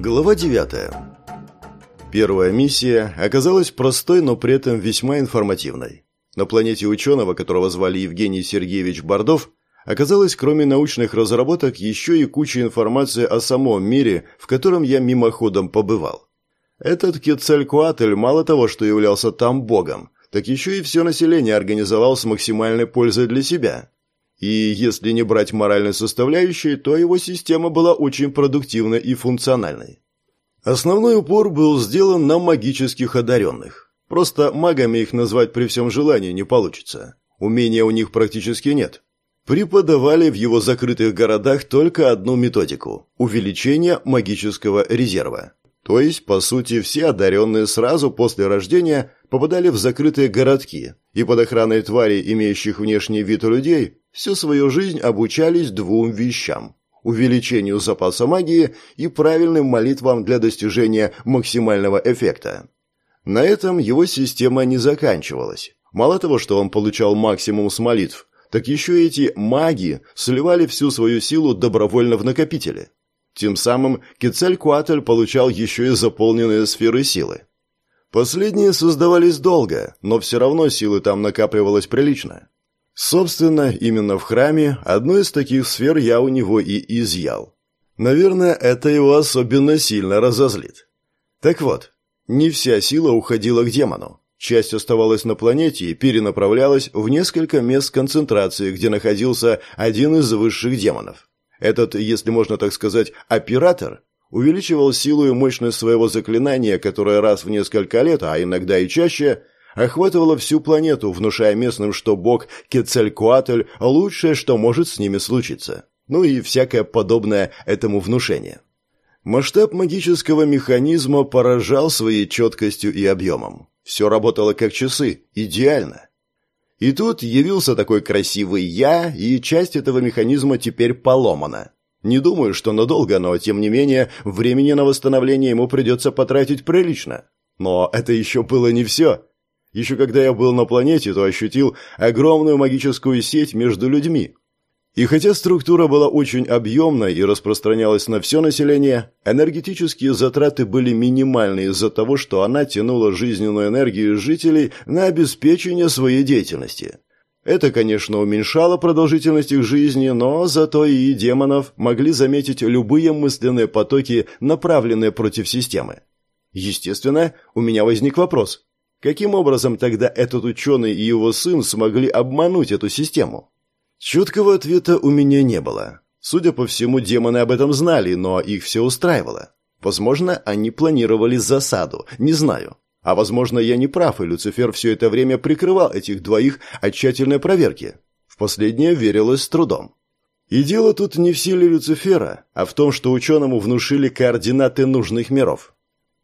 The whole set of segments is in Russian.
Глава 9. Первая миссия оказалась простой, но при этом весьма информативной. На планете ученого, которого звали Евгений Сергеевич Бордов, оказалось кроме научных разработок еще и куча информации о самом мире, в котором я мимоходом побывал. Этот Кецалькуатль мало того, что являлся там богом, так еще и все население организовал с максимальной пользой для себя. И если не брать моральной составляющей, то его система была очень продуктивной и функциональной. Основной упор был сделан на магических одаренных. Просто магами их назвать при всем желании не получится. Умения у них практически нет. Преподавали в его закрытых городах только одну методику – увеличение магического резерва. То есть, по сути, все одаренные сразу после рождения попадали в закрытые городки и под охраной тварей, имеющих внешний вид людей, всю свою жизнь обучались двум вещам – увеличению запаса магии и правильным молитвам для достижения максимального эффекта. На этом его система не заканчивалась. Мало того, что он получал максимум с молитв, так еще эти маги сливали всю свою силу добровольно в накопители. Тем самым Кецалькуатль получал еще и заполненные сферы силы. Последние создавались долго, но все равно силы там накапливалось прилично. Собственно, именно в храме одну из таких сфер я у него и изъял. Наверное, это его особенно сильно разозлит. Так вот, не вся сила уходила к демону. Часть оставалась на планете и перенаправлялась в несколько мест концентрации, где находился один из высших демонов. Этот, если можно так сказать, оператор увеличивал силу и мощность своего заклинания, которое раз в несколько лет, а иногда и чаще, охватывало всю планету, внушая местным, что бог Кецалькуатль – лучшее, что может с ними случиться. Ну и всякое подобное этому внушение. Масштаб магического механизма поражал своей четкостью и объемом. Все работало как часы, идеально. И тут явился такой красивый я, и часть этого механизма теперь поломана. Не думаю, что надолго, но, тем не менее, времени на восстановление ему придется потратить прилично. Но это еще было не все. Еще когда я был на планете, то ощутил огромную магическую сеть между людьми, и хотя структура была очень объемной и распространялась на все население, энергетические затраты были минимальны из-за того, что она тянула жизненную энергию жителей на обеспечение своей деятельности. Это, конечно, уменьшало продолжительность их жизни, но зато и демонов могли заметить любые мысленные потоки, направленные против системы. Естественно, у меня возник вопрос. Каким образом тогда этот ученый и его сын смогли обмануть эту систему? Чуткого ответа у меня не было. Судя по всему, демоны об этом знали, но их все устраивало. Возможно, они планировали засаду, не знаю. А возможно, я не прав, и Люцифер все это время прикрывал этих двоих от тщательной проверки. В последнее верилось с трудом. И дело тут не в силе Люцифера, а в том, что ученому внушили координаты нужных миров.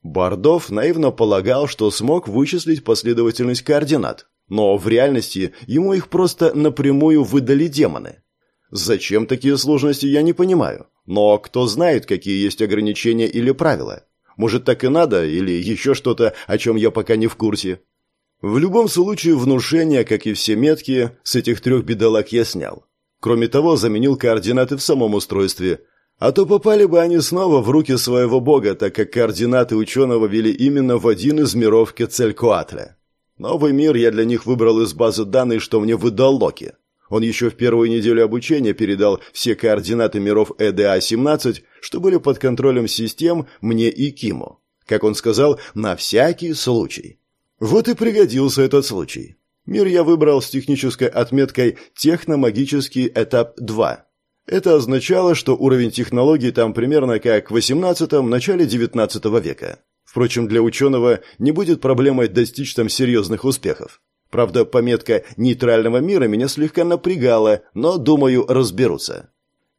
Бардов наивно полагал, что смог вычислить последовательность координат, но в реальности ему их просто напрямую выдали демоны. Зачем такие сложности, я не понимаю. Но кто знает, какие есть ограничения или правила. Может, так и надо, или еще что-то, о чем я пока не в курсе. В любом случае, внушение, как и все метки, с этих трех бедолаг я снял. Кроме того, заменил координаты в самом устройстве. А то попали бы они снова в руки своего бога, так как координаты ученого вели именно в один из миров Кецелькоатля. Новый мир я для них выбрал из базы данных, что мне выдал Локи. Он еще в первую неделю обучения передал все координаты миров ЭДА-17, что были под контролем систем мне и Киму. Как он сказал, на всякий случай. Вот и пригодился этот случай. Мир я выбрал с технической отметкой «Техномагический этап 2». Это означало, что уровень технологий там примерно как в 18-м, начале 19 века. Впрочем, для ученого не будет проблемой достичь там серьезных успехов. Правда, пометка «нейтрального мира» меня слегка напрягала, но, думаю, разберутся.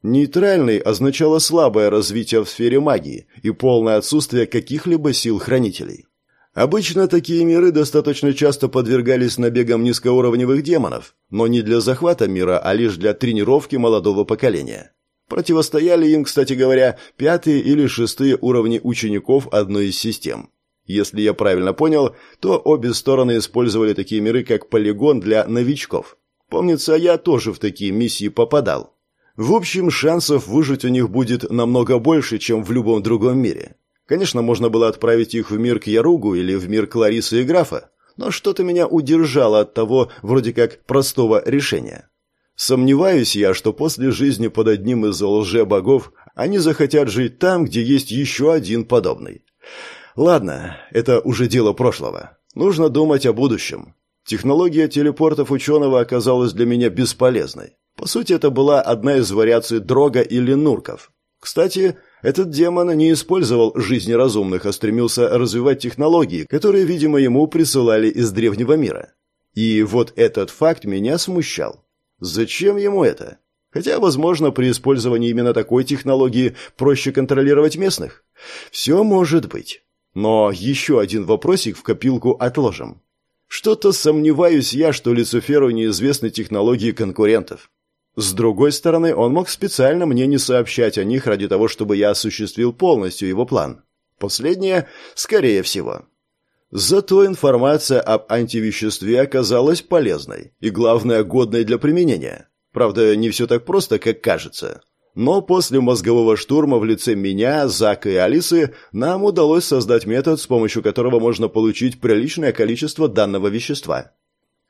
Нейтральный означало слабое развитие в сфере магии и полное отсутствие каких-либо сил хранителей. Обычно такие миры достаточно часто подвергались набегам низкоуровневых демонов, но не для захвата мира, а лишь для тренировки молодого поколения. Противостояли им, кстати говоря, пятые или шестые уровни учеников одной из систем. Если я правильно понял, то обе стороны использовали такие миры как полигон для новичков. Помнится, я тоже в такие миссии попадал. В общем, шансов выжить у них будет намного больше, чем в любом другом мире. Конечно, можно было отправить их в мир к Яругу или в мир Кларисы и Графа, но что-то меня удержало от того, вроде как, простого решения. Сомневаюсь я, что после жизни под одним из лже-богов они захотят жить там, где есть еще один подобный. Ладно, это уже дело прошлого. Нужно думать о будущем. Технология телепортов ученого оказалась для меня бесполезной. По сути, это была одна из вариаций дрога или нурков. Кстати, этот демон не использовал жизни разумных, а стремился развивать технологии, которые, видимо, ему присылали из древнего мира. И вот этот факт меня смущал. Зачем ему это? Хотя, возможно, при использовании именно такой технологии проще контролировать местных. Все может быть. Но еще один вопросик в копилку отложим. Что-то сомневаюсь я, что Люциферу неизвестны технологии конкурентов. С другой стороны, он мог специально мне не сообщать о них ради того, чтобы я осуществил полностью его план. Последнее, скорее всего. Зато информация об антивеществе оказалась полезной и, главное, годной для применения. Правда, не все так просто, как кажется. Но после мозгового штурма в лице меня, Зака и Алисы нам удалось создать метод, с помощью которого можно получить приличное количество данного вещества.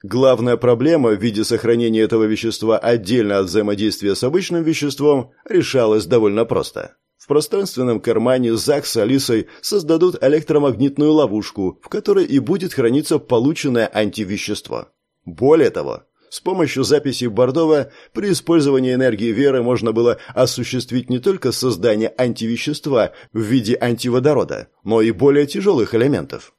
Главная проблема в виде сохранения этого вещества отдельно от взаимодействия с обычным веществом решалась довольно просто. В пространственном кармане Зак с Алисой создадут электромагнитную ловушку, в которой и будет храниться полученное антивещество. Более того, с помощью записи Бордова при использовании энергии веры можно было осуществить не только создание антивещества в виде антиводорода, но и более тяжелых элементов.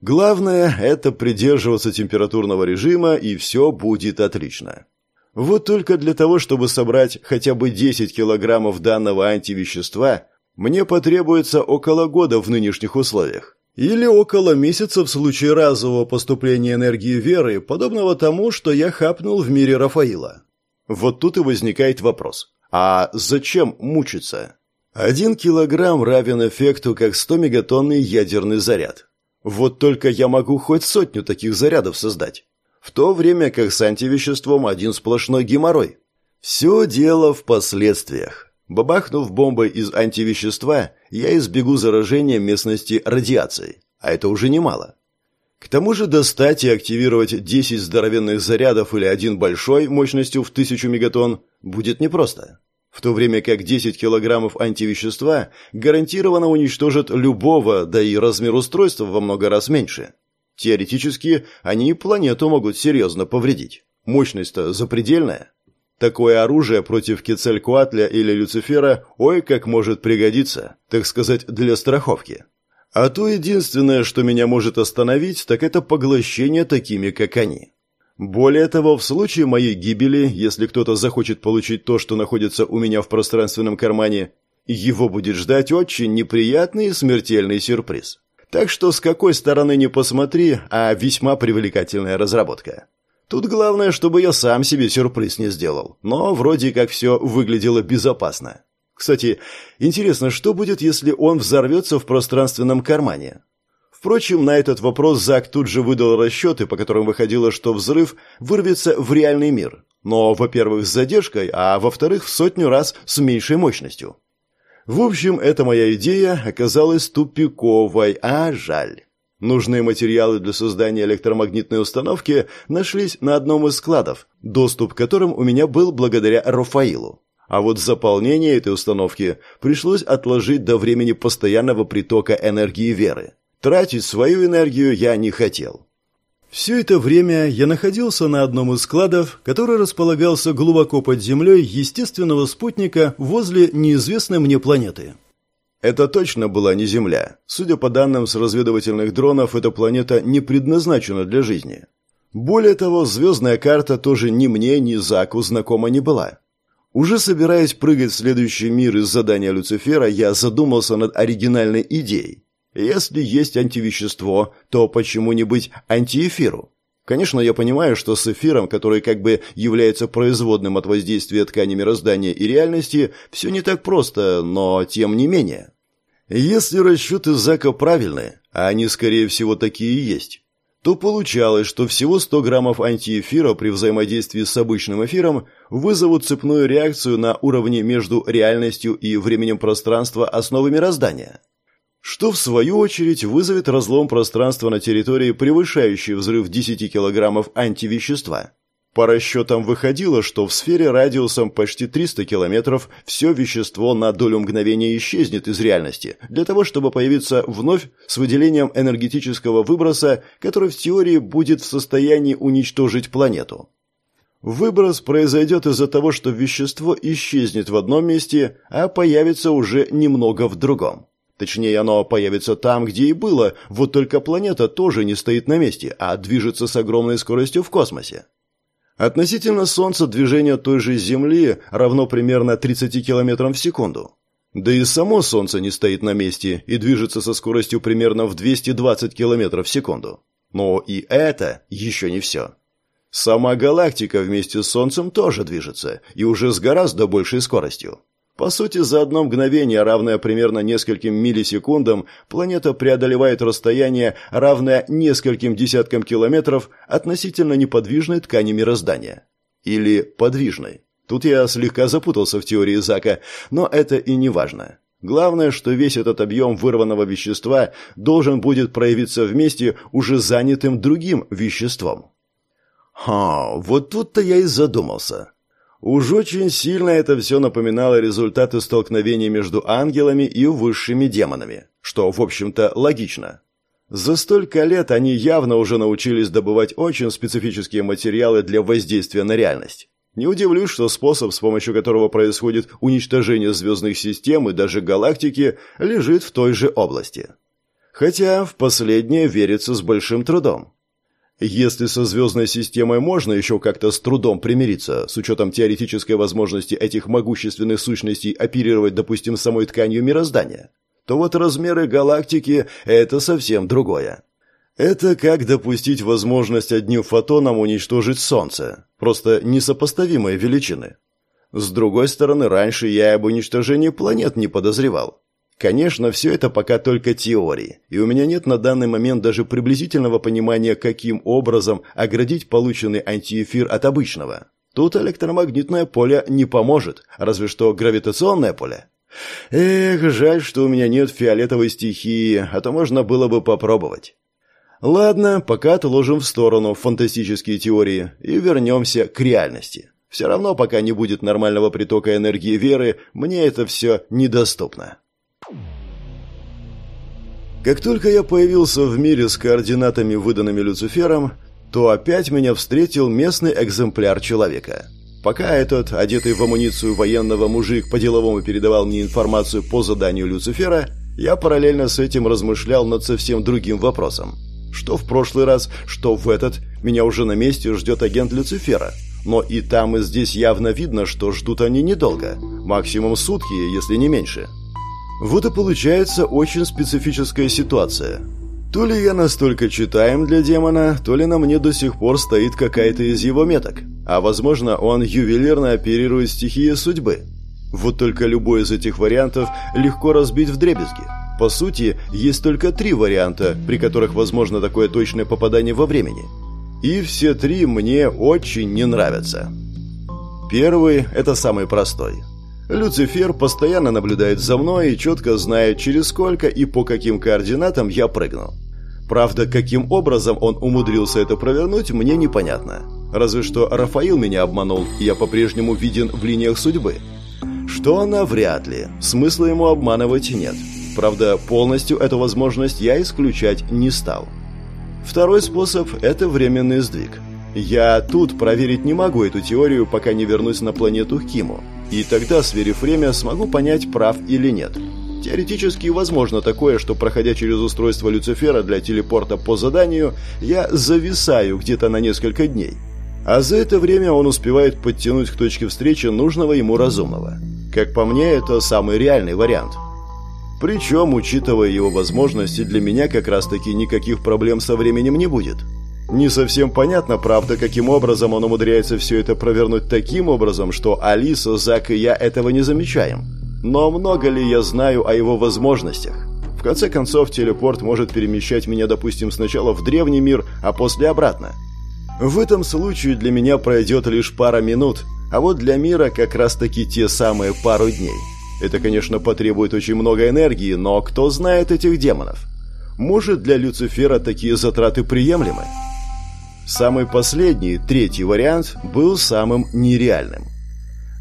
Главное – это придерживаться температурного режима, и все будет отлично. Вот только для того, чтобы собрать хотя бы 10 килограммов данного антивещества, мне потребуется около года в нынешних условиях. Или около месяца в случае разового поступления энергии веры, подобного тому, что я хапнул в мире Рафаила. Вот тут и возникает вопрос. А зачем мучиться? Один килограмм равен эффекту как 100 мегатонный ядерный заряд. Вот только я могу хоть сотню таких зарядов создать. В то время как с антивеществом один сплошной геморрой. Все дело в последствиях. Бабахнув бомбой из антивещества, я избегу заражения местности радиацией, а это уже немало. К тому же достать и активировать 10 здоровенных зарядов или один большой мощностью в 1000 мегатонн будет непросто. В то время как 10 килограммов антивещества гарантированно уничтожат любого, да и размер устройства во много раз меньше. Теоретически, они и планету могут серьезно повредить. Мощность-то запредельная. Такое оружие против Кецалькуатля или Люцифера ой как может пригодиться, так сказать, для страховки. А то единственное, что меня может остановить, так это поглощение такими, как они. Более того, в случае моей гибели, если кто-то захочет получить то, что находится у меня в пространственном кармане, его будет ждать очень неприятный и смертельный сюрприз. Так что с какой стороны не посмотри, а весьма привлекательная разработка. Тут главное, чтобы я сам себе сюрприз не сделал. Но вроде как все выглядело безопасно. Кстати, интересно, что будет, если он взорвется в пространственном кармане? Впрочем, на этот вопрос Зак тут же выдал расчеты, по которым выходило, что взрыв вырвется в реальный мир. Но, во-первых, с задержкой, а во-вторых, в сотню раз с меньшей мощностью. В общем, эта моя идея оказалась тупиковой, а жаль. Нужные материалы для создания электромагнитной установки нашлись на одном из складов, доступ к которым у меня был благодаря Рафаилу. А вот заполнение этой установки пришлось отложить до времени постоянного притока энергии веры. Тратить свою энергию я не хотел. Все это время я находился на одном из складов, который располагался глубоко под землей естественного спутника возле неизвестной мне планеты. Это точно была не Земля. Судя по данным с разведывательных дронов, эта планета не предназначена для жизни. Более того, звездная карта тоже ни мне, ни Заку знакома не была. Уже собираясь прыгать в следующий мир из задания Люцифера, я задумался над оригинальной идеей. Если есть антивещество, то почему не быть антиэфиру? Конечно, я понимаю, что с эфиром, который как бы является производным от воздействия ткани мироздания и реальности, все не так просто, но тем не менее. Если расчеты Зака правильны, а они, скорее всего, такие и есть, то получалось, что всего 100 граммов антиэфира при взаимодействии с обычным эфиром вызовут цепную реакцию на уровне между реальностью и временем пространства основы мироздания. Что в свою очередь вызовет разлом пространства на территории, превышающий взрыв 10 килограммов антивещества. По расчетам выходило, что в сфере радиусом почти 300 километров все вещество на долю мгновения исчезнет из реальности, для того, чтобы появиться вновь с выделением энергетического выброса, который в теории будет в состоянии уничтожить планету. Выброс произойдет из-за того, что вещество исчезнет в одном месте, а появится уже немного в другом. Точнее, оно появится там, где и было, вот только планета тоже не стоит на месте, а движется с огромной скоростью в космосе. Относительно Солнца движение той же Земли равно примерно 30 км в секунду. Да и само Солнце не стоит на месте и движется со скоростью примерно в 220 км в секунду. Но и это еще не все. Сама галактика вместе с Солнцем тоже движется, и уже с гораздо большей скоростью. По сути, за одно мгновение, равное примерно нескольким миллисекундам, планета преодолевает расстояние, равное нескольким десяткам километров относительно неподвижной ткани мироздания. Или подвижной. Тут я слегка запутался в теории Зака, но это и не важно. Главное, что весь этот объем вырванного вещества должен будет проявиться вместе уже занятым другим веществом. Ха, вот тут-то я и задумался. Уж очень сильно это все напоминало результаты столкновений между ангелами и высшими демонами, что, в общем-то, логично. За столько лет они явно уже научились добывать очень специфические материалы для воздействия на реальность. Не удивлюсь, что способ, с помощью которого происходит уничтожение звездных систем и даже галактики, лежит в той же области. Хотя в последнее верится с большим трудом. Если со звездной системой можно еще как-то с трудом примириться, с учетом теоретической возможности этих могущественных сущностей оперировать, допустим, самой тканью мироздания, то вот размеры галактики – это совсем другое. Это как допустить возможность одним фотоном уничтожить Солнце. Просто несопоставимые величины. С другой стороны, раньше я об уничтожении планет не подозревал. Конечно, все это пока только теории, и у меня нет на данный момент даже приблизительного понимания, каким образом оградить полученный антиэфир от обычного. Тут электромагнитное поле не поможет, разве что гравитационное поле. Эх, жаль, что у меня нет фиолетовой стихии, а то можно было бы попробовать. Ладно, пока отложим в сторону фантастические теории и вернемся к реальности. Все равно, пока не будет нормального притока энергии веры, мне это все недоступно. Как только я появился в мире с координатами, выданными Люцифером, то опять меня встретил местный экземпляр человека. Пока этот, одетый в амуницию военного мужик, по-деловому передавал мне информацию по заданию Люцифера, я параллельно с этим размышлял над совсем другим вопросом. Что в прошлый раз, что в этот, меня уже на месте ждет агент Люцифера. Но и там, и здесь явно видно, что ждут они недолго. Максимум сутки, если не меньше. Вот и получается очень специфическая ситуация. То ли я настолько читаем для демона, то ли на мне до сих пор стоит какая-то из его меток. А возможно, он ювелирно оперирует стихии судьбы. Вот только любой из этих вариантов легко разбить в дребезги. По сути, есть только три варианта, при которых возможно такое точное попадание во времени. И все три мне очень не нравятся. Первый – это самый простой – Люцифер постоянно наблюдает за мной и четко знает, через сколько и по каким координатам я прыгну. Правда, каким образом он умудрился это провернуть, мне непонятно. Разве что Рафаил меня обманул, и я по-прежнему виден в линиях судьбы. Что она вряд ли. Смысла ему обманывать нет. Правда, полностью эту возможность я исключать не стал. Второй способ – это временный сдвиг. Я тут проверить не могу эту теорию, пока не вернусь на планету Киму. И тогда, сверив время, смогу понять, прав или нет. Теоретически возможно такое, что проходя через устройство Люцифера для телепорта по заданию, я зависаю где-то на несколько дней. А за это время он успевает подтянуть к точке встречи нужного ему разумного. Как по мне, это самый реальный вариант. Причем, учитывая его возможности, для меня как раз-таки никаких проблем со временем не будет. Не совсем понятно, правда, каким образом он умудряется все это провернуть таким образом, что Алиса, Зак и я этого не замечаем. Но много ли я знаю о его возможностях? В конце концов, телепорт может перемещать меня, допустим, сначала в древний мир, а после обратно. В этом случае для меня пройдет лишь пара минут, а вот для мира как раз-таки те самые пару дней. Это, конечно, потребует очень много энергии, но кто знает этих демонов? Может, для Люцифера такие затраты приемлемы? Самый последний, третий вариант, был самым нереальным.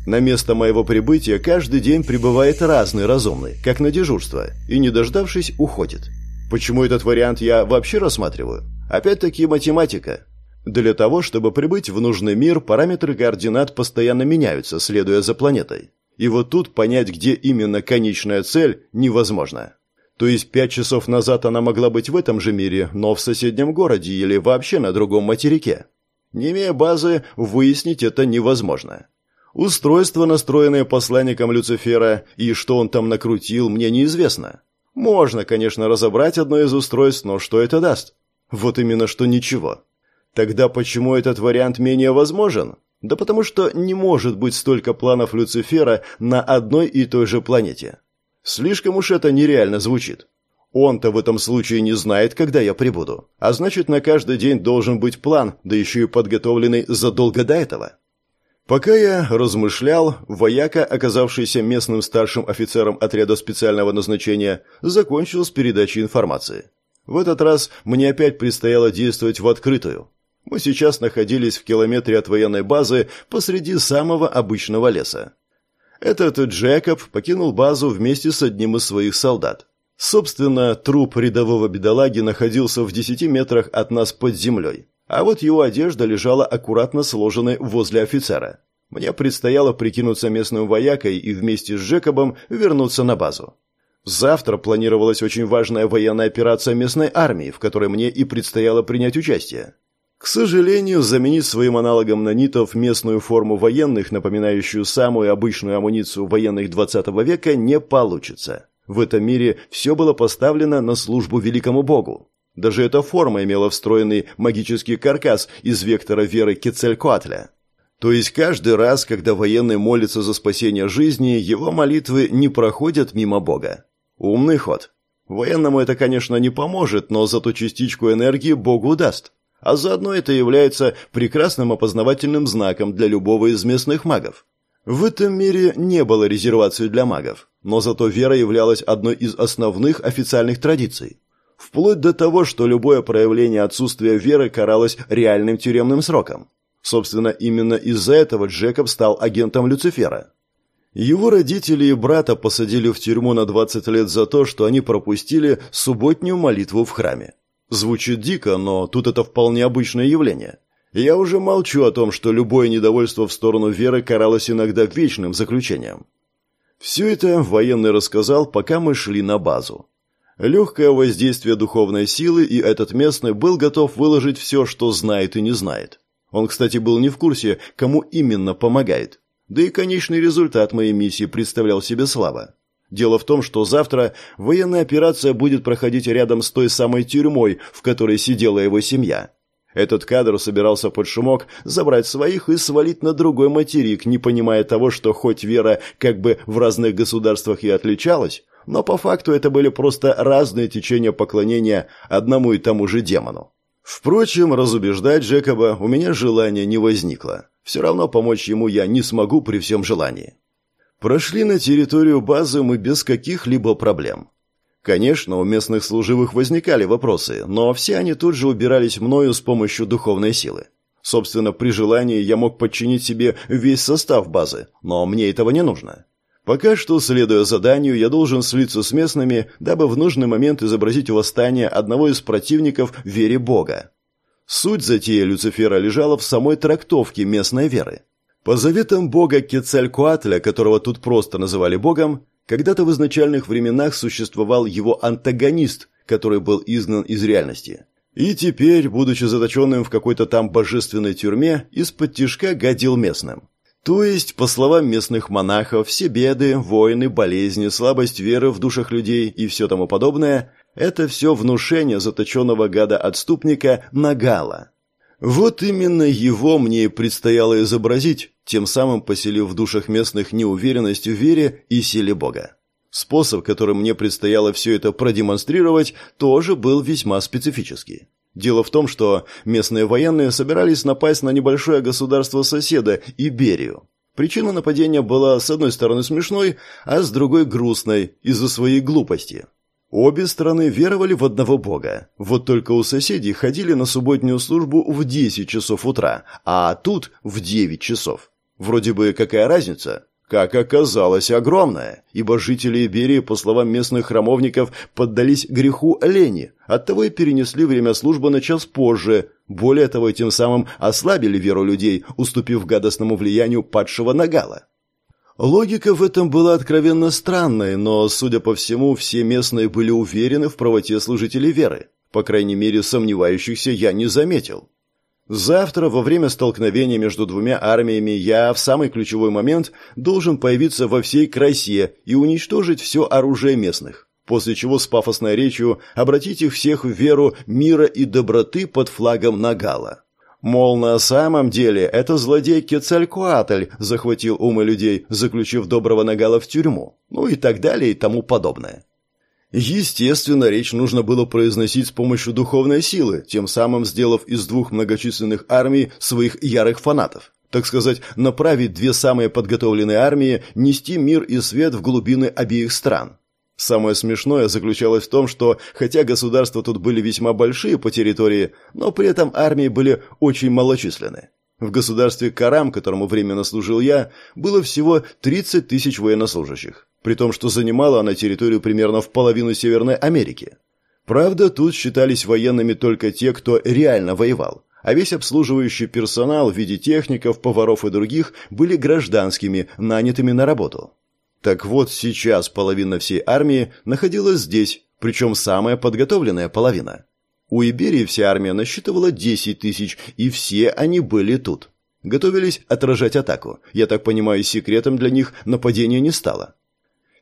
На место моего прибытия каждый день прибывает разный разумный, как на дежурство, и, не дождавшись, уходит. Почему этот вариант я вообще рассматриваю? Опять-таки математика. Для того, чтобы прибыть в нужный мир, параметры координат постоянно меняются, следуя за планетой. И вот тут понять, где именно конечная цель, невозможно. То есть пять часов назад она могла быть в этом же мире, но в соседнем городе или вообще на другом материке. Не имея базы, выяснить это невозможно. Устройство, настроенное посланником Люцифера, и что он там накрутил, мне неизвестно. Можно, конечно, разобрать одно из устройств, но что это даст? Вот именно что ничего. Тогда почему этот вариант менее возможен? Да потому что не может быть столько планов Люцифера на одной и той же планете. Слишком уж это нереально звучит. Он-то в этом случае не знает, когда я прибуду. А значит, на каждый день должен быть план, да еще и подготовленный задолго до этого. Пока я размышлял, вояка, оказавшийся местным старшим офицером отряда специального назначения, закончил с передачей информации. В этот раз мне опять предстояло действовать в открытую. Мы сейчас находились в километре от военной базы посреди самого обычного леса. Этот Джекоб покинул базу вместе с одним из своих солдат. Собственно, труп рядового бедолаги находился в десяти метрах от нас под землей, а вот его одежда лежала аккуратно сложенной возле офицера. Мне предстояло прикинуться местным воякой и вместе с Джекобом вернуться на базу. Завтра планировалась очень важная военная операция местной армии, в которой мне и предстояло принять участие. К сожалению, заменить своим аналогом нанитов местную форму военных, напоминающую самую обычную амуницию военных 20 века, не получится. В этом мире все было поставлено на службу великому богу. Даже эта форма имела встроенный магический каркас из вектора веры Кецелькоатля. То есть каждый раз, когда военный молится за спасение жизни, его молитвы не проходят мимо бога. Умный ход. Военному это, конечно, не поможет, но зато частичку энергии богу даст а заодно это является прекрасным опознавательным знаком для любого из местных магов. В этом мире не было резервации для магов, но зато вера являлась одной из основных официальных традиций. Вплоть до того, что любое проявление отсутствия веры каралось реальным тюремным сроком. Собственно, именно из-за этого Джекоб стал агентом Люцифера. Его родители и брата посадили в тюрьму на 20 лет за то, что они пропустили субботнюю молитву в храме. Звучит дико, но тут это вполне обычное явление. Я уже молчу о том, что любое недовольство в сторону веры каралось иногда вечным заключением. Все это военный рассказал, пока мы шли на базу. Легкое воздействие духовной силы, и этот местный был готов выложить все, что знает и не знает. Он, кстати, был не в курсе, кому именно помогает. Да и конечный результат моей миссии представлял себе слава. Дело в том, что завтра военная операция будет проходить рядом с той самой тюрьмой, в которой сидела его семья. Этот кадр собирался под шумок забрать своих и свалить на другой материк, не понимая того, что хоть вера как бы в разных государствах и отличалась, но по факту это были просто разные течения поклонения одному и тому же демону. Впрочем, разубеждать Джекоба у меня желания не возникло. Все равно помочь ему я не смогу при всем желании. Прошли на территорию базы мы без каких-либо проблем. Конечно, у местных служивых возникали вопросы, но все они тут же убирались мною с помощью духовной силы. Собственно, при желании я мог подчинить себе весь состав базы, но мне этого не нужно. Пока что, следуя заданию, я должен слиться с местными, дабы в нужный момент изобразить восстание одного из противников вере Бога. Суть затеи Люцифера лежала в самой трактовке местной веры. По заветам бога Кецалькуатля, которого тут просто называли богом, когда-то в изначальных временах существовал его антагонист, который был изгнан из реальности. И теперь, будучи заточенным в какой-то там божественной тюрьме, из-под тишка гадил местным. То есть, по словам местных монахов, все беды, войны, болезни, слабость веры в душах людей и все тому подобное – это все внушение заточенного гада-отступника Нагала. Вот именно его мне и предстояло изобразить, тем самым поселив в душах местных неуверенность в вере и силе Бога. Способ, которым мне предстояло все это продемонстрировать, тоже был весьма специфический. Дело в том, что местные военные собирались напасть на небольшое государство соседа – Иберию. Причина нападения была с одной стороны смешной, а с другой грустной из-за своей глупости. Обе стороны веровали в одного бога. Вот только у соседей ходили на субботнюю службу в 10 часов утра, а тут в 9 часов. Вроде бы какая разница? Как оказалось, огромная, ибо жители Иберии, по словам местных храмовников, поддались греху лени, оттого и перенесли время службы на час позже, более того, тем самым ослабили веру людей, уступив гадостному влиянию падшего Нагала. Логика в этом была откровенно странной, но, судя по всему, все местные были уверены в правоте служителей веры. По крайней мере, сомневающихся я не заметил. Завтра, во время столкновения между двумя армиями, я в самый ключевой момент должен появиться во всей красе и уничтожить все оружие местных, после чего с пафосной речью обратить их всех в веру мира и доброты под флагом Нагала. Мол, на самом деле это злодей Кецалькуатль захватил умы людей, заключив доброго Нагала в тюрьму, ну и так далее и тому подобное. Естественно, речь нужно было произносить с помощью духовной силы, тем самым сделав из двух многочисленных армий своих ярых фанатов. Так сказать, направить две самые подготовленные армии нести мир и свет в глубины обеих стран. Самое смешное заключалось в том, что хотя государства тут были весьма большие по территории, но при этом армии были очень малочисленны. В государстве Карам, которому временно служил я, было всего 30 тысяч военнослужащих при том, что занимала она территорию примерно в половину Северной Америки. Правда, тут считались военными только те, кто реально воевал, а весь обслуживающий персонал в виде техников, поваров и других были гражданскими, нанятыми на работу. Так вот, сейчас половина всей армии находилась здесь, причем самая подготовленная половина. У Иберии вся армия насчитывала 10 тысяч, и все они были тут. Готовились отражать атаку. Я так понимаю, секретом для них нападение не стало.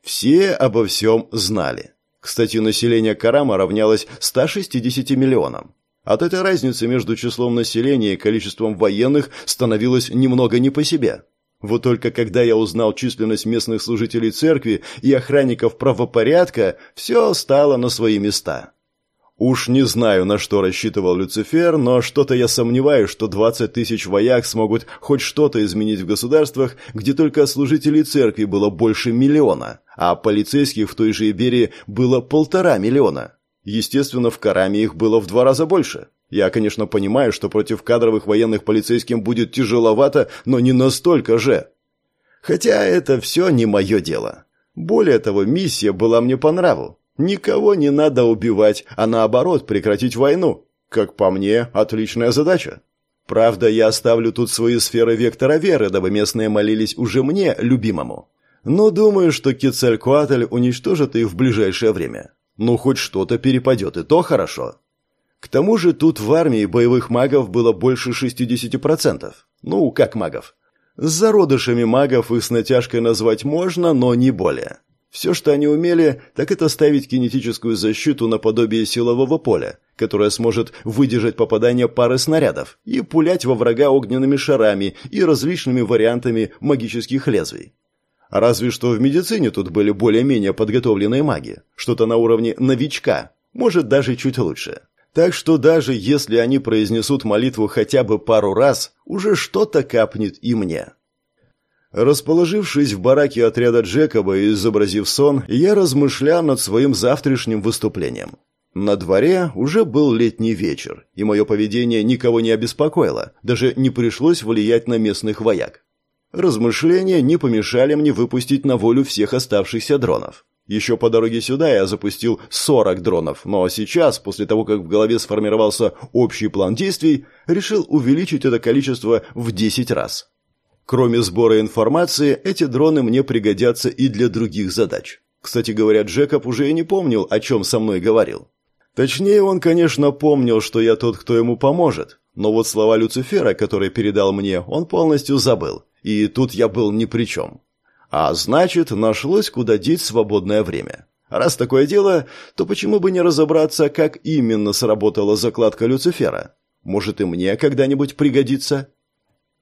Все обо всем знали. Кстати, население Карама равнялось 160 миллионам. От этой разницы между числом населения и количеством военных становилось немного не по себе. Вот только когда я узнал численность местных служителей церкви и охранников правопорядка, все стало на свои места. Уж не знаю, на что рассчитывал Люцифер, но что-то я сомневаюсь, что 20 тысяч вояк смогут хоть что-то изменить в государствах, где только служителей церкви было больше миллиона, а полицейских в той же Иберии было полтора миллиона. Естественно, в Караме их было в два раза больше. Я, конечно, понимаю, что против кадровых военных полицейским будет тяжеловато, но не настолько же. Хотя это все не мое дело. Более того, миссия была мне по нраву. Никого не надо убивать, а наоборот прекратить войну. Как по мне, отличная задача. Правда, я оставлю тут свои сферы вектора веры, дабы местные молились уже мне, любимому. Но думаю, что Кецалькуатль уничтожит их в ближайшее время. Ну, хоть что-то перепадет, и то хорошо. К тому же тут в армии боевых магов было больше 60%. Ну, как магов. С зародышами магов их с натяжкой назвать можно, но не более. Все, что они умели, так это ставить кинетическую защиту наподобие силового поля, которое сможет выдержать попадание пары снарядов и пулять во врага огненными шарами и различными вариантами магических лезвий. Разве что в медицине тут были более-менее подготовленные маги, что-то на уровне новичка, может даже чуть лучше. Так что даже если они произнесут молитву хотя бы пару раз, уже что-то капнет и мне. Расположившись в бараке отряда Джекоба и изобразив сон, я размышлял над своим завтрашним выступлением. На дворе уже был летний вечер, и мое поведение никого не обеспокоило, даже не пришлось влиять на местных вояк. Размышления не помешали мне выпустить на волю всех оставшихся дронов. Еще по дороге сюда я запустил 40 дронов, но сейчас, после того, как в голове сформировался общий план действий, решил увеличить это количество в 10 раз. Кроме сбора информации, эти дроны мне пригодятся и для других задач. Кстати говоря, Джекоб уже и не помнил, о чем со мной говорил. Точнее, он, конечно, помнил, что я тот, кто ему поможет, но вот слова Люцифера, которые передал мне, он полностью забыл, и тут я был ни при чем. А значит, нашлось, куда деть свободное время. Раз такое дело, то почему бы не разобраться, как именно сработала закладка Люцифера? Может, и мне когда-нибудь пригодится?